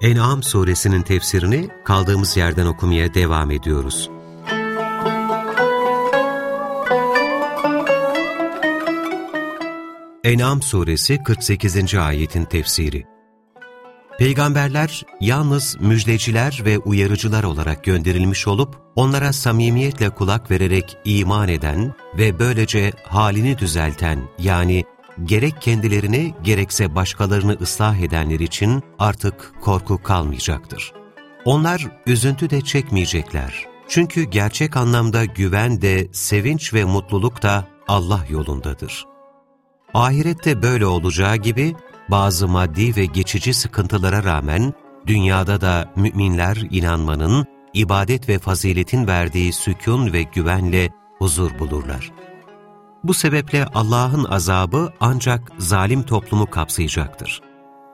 En'am suresinin tefsirini kaldığımız yerden okumaya devam ediyoruz. En'am suresi 48. ayetin tefsiri Peygamberler yalnız müjdeciler ve uyarıcılar olarak gönderilmiş olup, onlara samimiyetle kulak vererek iman eden ve böylece halini düzelten yani gerek kendilerini gerekse başkalarını ıslah edenler için artık korku kalmayacaktır. Onlar üzüntü de çekmeyecekler. Çünkü gerçek anlamda güven de, sevinç ve mutluluk da Allah yolundadır. Ahirette böyle olacağı gibi bazı maddi ve geçici sıkıntılara rağmen dünyada da müminler inanmanın, ibadet ve faziletin verdiği sükun ve güvenle huzur bulurlar. Bu sebeple Allah'ın azabı ancak zalim toplumu kapsayacaktır.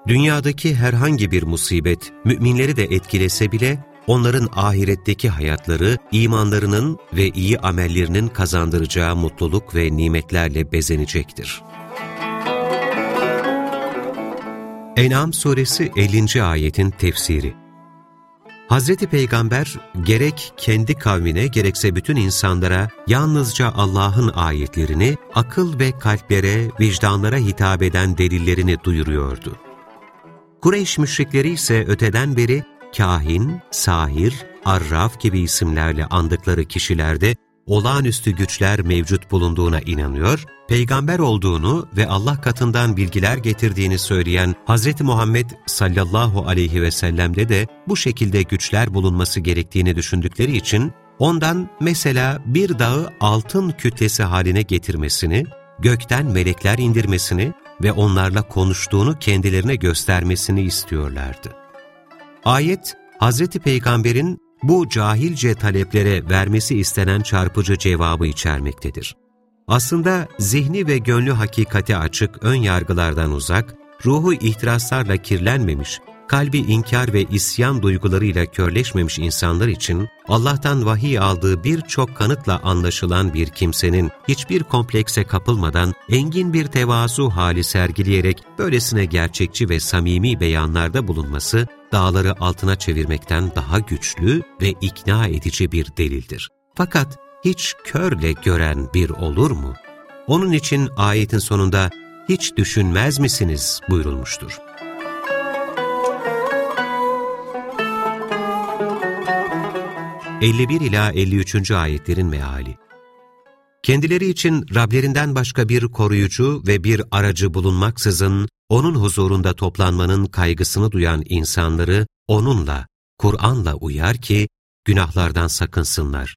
Dünyadaki herhangi bir musibet müminleri de etkilese bile onların ahiretteki hayatları imanlarının ve iyi amellerinin kazandıracağı mutluluk ve nimetlerle bezenecektir. En'am suresi 50. ayetin tefsiri Hazreti Peygamber gerek kendi kavmine gerekse bütün insanlara yalnızca Allah'ın ayetlerini, akıl ve kalplere, vicdanlara hitap eden delillerini duyuruyordu. Kureyş müşrikleri ise öteden beri kahin, sahir, arraf gibi isimlerle andıkları kişilerde olağanüstü güçler mevcut bulunduğuna inanıyor, peygamber olduğunu ve Allah katından bilgiler getirdiğini söyleyen Hz. Muhammed sallallahu aleyhi ve sellem'de de bu şekilde güçler bulunması gerektiğini düşündükleri için ondan mesela bir dağı altın kütlesi haline getirmesini, gökten melekler indirmesini ve onlarla konuştuğunu kendilerine göstermesini istiyorlardı. Ayet, Hz. Peygamber'in bu cahilce taleplere vermesi istenen çarpıcı cevabı içermektedir. Aslında zihni ve gönlü hakikate açık, ön yargılardan uzak, ruhu ihtiraslarla kirlenmemiş, kalbi inkar ve isyan duygularıyla körleşmemiş insanlar için Allah'tan vahiy aldığı birçok kanıtla anlaşılan bir kimsenin hiçbir komplekse kapılmadan engin bir tevazu hali sergileyerek böylesine gerçekçi ve samimi beyanlarda bulunması dağları altına çevirmekten daha güçlü ve ikna edici bir delildir. Fakat hiç körle gören bir olur mu? Onun için ayetin sonunda hiç düşünmez misiniz buyurulmuştur. 51 ila 53. ayetlerin meali. Kendileri için Rablerinden başka bir koruyucu ve bir aracı bulunmaksızın onun huzurunda toplanmanın kaygısını duyan insanları onunla, Kur'an'la uyar ki günahlardan sakınsınlar.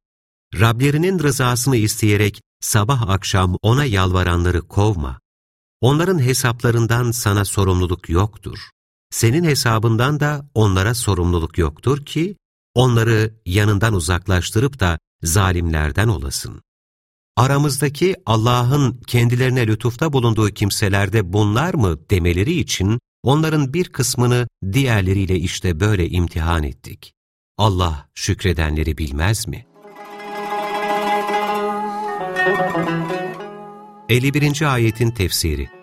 Rablerinin rızasını isteyerek sabah akşam ona yalvaranları kovma. Onların hesaplarından sana sorumluluk yoktur. Senin hesabından da onlara sorumluluk yoktur ki onları yanından uzaklaştırıp da zalimlerden olasın. Aramızdaki Allah'ın kendilerine lütufta bulunduğu kimselerde bunlar mı demeleri için onların bir kısmını diğerleriyle işte böyle imtihan ettik. Allah şükredenleri bilmez mi? 51. ayetin tefsiri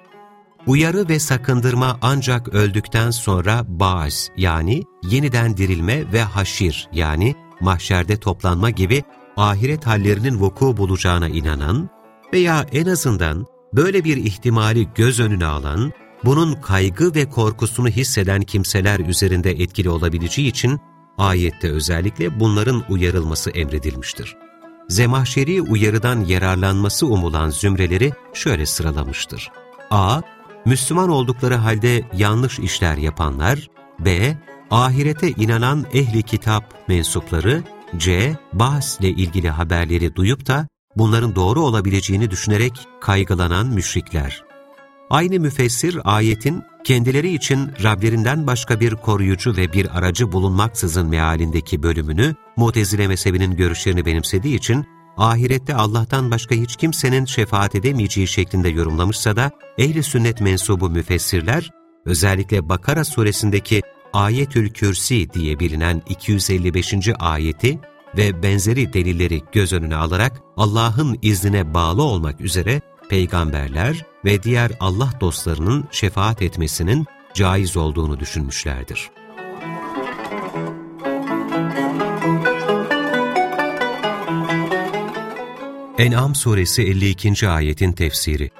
Uyarı ve sakındırma ancak öldükten sonra baş yani yeniden dirilme ve haşir yani mahşerde toplanma gibi ahiret hallerinin vuku bulacağına inanan veya en azından böyle bir ihtimali göz önüne alan, bunun kaygı ve korkusunu hisseden kimseler üzerinde etkili olabileceği için ayette özellikle bunların uyarılması emredilmiştir. Zemahşeri uyarıdan yararlanması umulan zümreleri şöyle sıralamıştır. A. Müslüman oldukları halde yanlış işler yapanlar, B. Ahirete inanan ehli kitap mensupları, C. Bahsle ilgili haberleri duyup da bunların doğru olabileceğini düşünerek kaygılanan müşrikler. Aynı müfessir ayetin kendileri için Rablerinden başka bir koruyucu ve bir aracı bulunmaksızın mealindeki bölümünü, Mutezile mezhebinin görüşlerini benimsediği için, ahirette Allah'tan başka hiç kimsenin şefaat edemeyeceği şeklinde yorumlamışsa da, ehli sünnet mensubu müfessirler, özellikle Bakara suresindeki Ayetül Kürsi diye bilinen 255. ayeti ve benzeri delilleri göz önüne alarak Allah'ın iznine bağlı olmak üzere peygamberler ve diğer Allah dostlarının şefaat etmesinin caiz olduğunu düşünmüşlerdir. En'am suresi 52. ayetin tefsiri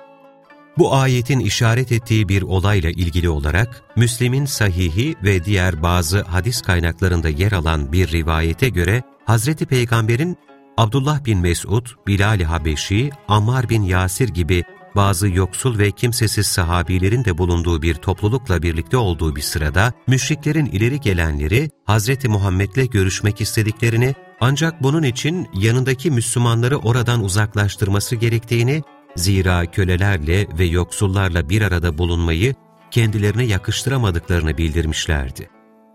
Bu ayetin işaret ettiği bir olayla ilgili olarak, Müslim'in sahihi ve diğer bazı hadis kaynaklarında yer alan bir rivayete göre, Hazreti Peygamber'in Abdullah bin Mesud, Bilal-i Habeşi, Ammar bin Yasir gibi bazı yoksul ve kimsesiz sahabilerin de bulunduğu bir toplulukla birlikte olduğu bir sırada, müşriklerin ileri gelenleri Hazreti Muhammed'le görüşmek istediklerini, ancak bunun için yanındaki Müslümanları oradan uzaklaştırması gerektiğini, zira kölelerle ve yoksullarla bir arada bulunmayı kendilerine yakıştıramadıklarını bildirmişlerdi.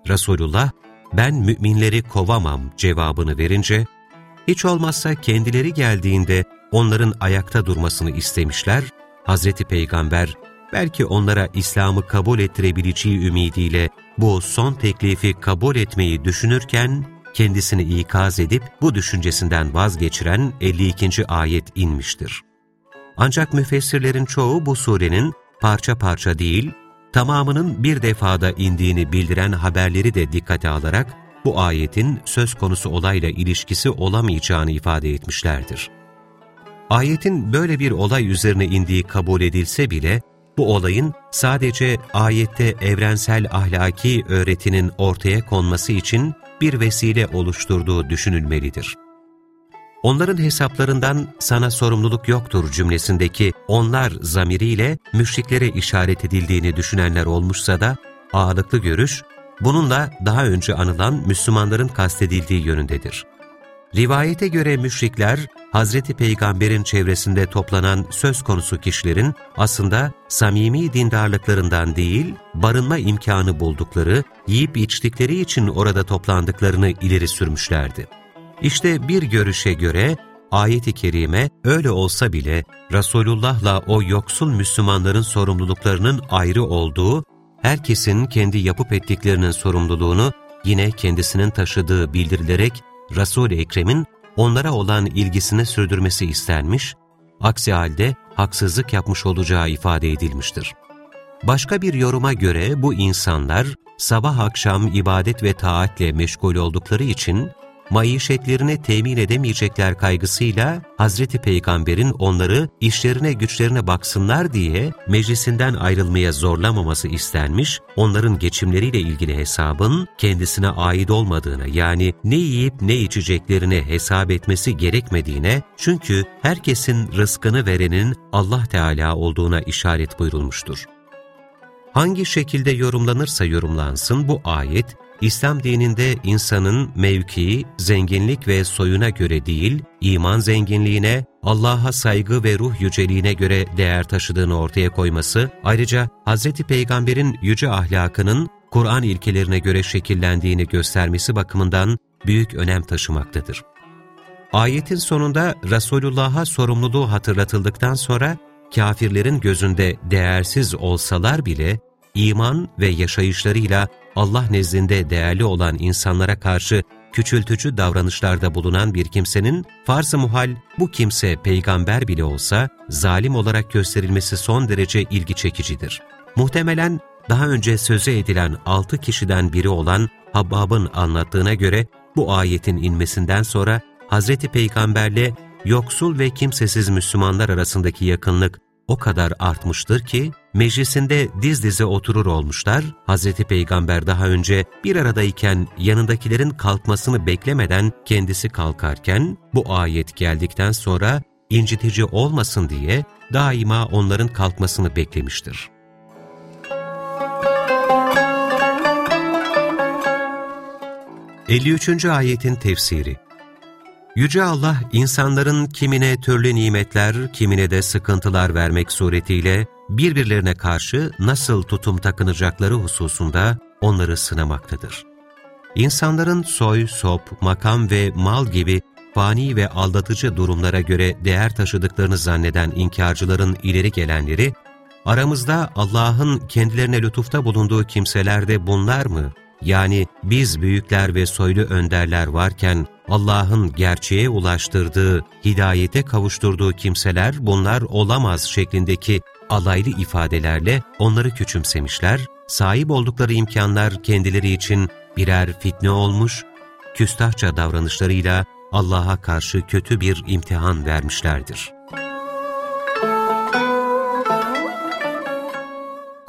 Resulullah, ben müminleri kovamam cevabını verince, hiç olmazsa kendileri geldiğinde onların ayakta durmasını istemişler, Hazreti Peygamber belki onlara İslam'ı kabul ettirebileceği ümidiyle bu son teklifi kabul etmeyi düşünürken, kendisini ikaz edip bu düşüncesinden vazgeçiren 52. ayet inmiştir. Ancak müfessirlerin çoğu bu surenin parça parça değil, tamamının bir defada indiğini bildiren haberleri de dikkate alarak bu ayetin söz konusu olayla ilişkisi olamayacağını ifade etmişlerdir. Ayetin böyle bir olay üzerine indiği kabul edilse bile, bu olayın sadece ayette evrensel ahlaki öğretinin ortaya konması için bir vesile oluşturduğu düşünülmelidir. Onların hesaplarından sana sorumluluk yoktur cümlesindeki onlar zamiriyle müşriklere işaret edildiğini düşünenler olmuşsa da ağırlıklı görüş, bununla daha önce anılan Müslümanların kastedildiği yönündedir. Rivayete göre müşrikler, Hazreti Peygamber'in çevresinde toplanan söz konusu kişilerin aslında samimi dindarlıklarından değil, barınma imkanı buldukları, yiyip içtikleri için orada toplandıklarını ileri sürmüşlerdi. İşte bir görüşe göre ayet-i kerime öyle olsa bile Resulullah'la o yoksul Müslümanların sorumluluklarının ayrı olduğu, herkesin kendi yapıp ettiklerinin sorumluluğunu yine kendisinin taşıdığı bildirilerek Resul-i Ekrem'in onlara olan ilgisini sürdürmesi istenmiş, aksi halde haksızlık yapmış olacağı ifade edilmiştir. Başka bir yoruma göre bu insanlar sabah akşam ibadet ve taatle meşgul oldukları için maişetlerini temin edemeyecekler kaygısıyla Hazreti Peygamber'in onları işlerine güçlerine baksınlar diye meclisinden ayrılmaya zorlamaması istenmiş, onların geçimleriyle ilgili hesabın kendisine ait olmadığına yani ne yiyip ne içeceklerini hesap etmesi gerekmediğine çünkü herkesin rızkını verenin Allah Teala olduğuna işaret buyurulmuştur. Hangi şekilde yorumlanırsa yorumlansın bu ayet, İslam dininde insanın mevkii, zenginlik ve soyuna göre değil, iman zenginliğine, Allah'a saygı ve ruh yüceliğine göre değer taşıdığını ortaya koyması, ayrıca Hz. Peygamber'in yüce ahlakının Kur'an ilkelerine göre şekillendiğini göstermesi bakımından büyük önem taşımaktadır. Ayetin sonunda Resulullah'a sorumluluğu hatırlatıldıktan sonra, kafirlerin gözünde değersiz olsalar bile, iman ve yaşayışlarıyla Allah nezdinde değerli olan insanlara karşı küçültücü davranışlarda bulunan bir kimsenin farz-ı muhal bu kimse peygamber bile olsa zalim olarak gösterilmesi son derece ilgi çekicidir. Muhtemelen daha önce söze edilen altı kişiden biri olan Habbab'ın anlattığına göre bu ayetin inmesinden sonra Hz. Peygamberle yoksul ve kimsesiz Müslümanlar arasındaki yakınlık o kadar artmıştır ki, meclisinde diz dize oturur olmuşlar, Hz. Peygamber daha önce bir aradayken yanındakilerin kalkmasını beklemeden kendisi kalkarken, bu ayet geldikten sonra incitici olmasın diye daima onların kalkmasını beklemiştir. Elli üçüncü ayetin tefsiri Yüce Allah, insanların kimine türlü nimetler, kimine de sıkıntılar vermek suretiyle birbirlerine karşı nasıl tutum takınacakları hususunda onları sınamaktadır. İnsanların soy, sop, makam ve mal gibi fani ve aldatıcı durumlara göre değer taşıdıklarını zanneden inkarcıların ileri gelenleri, aramızda Allah'ın kendilerine lütufta bulunduğu kimseler de bunlar mı? Yani biz büyükler ve soylu önderler varken Allah'ın gerçeğe ulaştırdığı, hidayete kavuşturduğu kimseler bunlar olamaz şeklindeki alaylı ifadelerle onları küçümsemişler, sahip oldukları imkanlar kendileri için birer fitne olmuş, küstahça davranışlarıyla Allah'a karşı kötü bir imtihan vermişlerdir.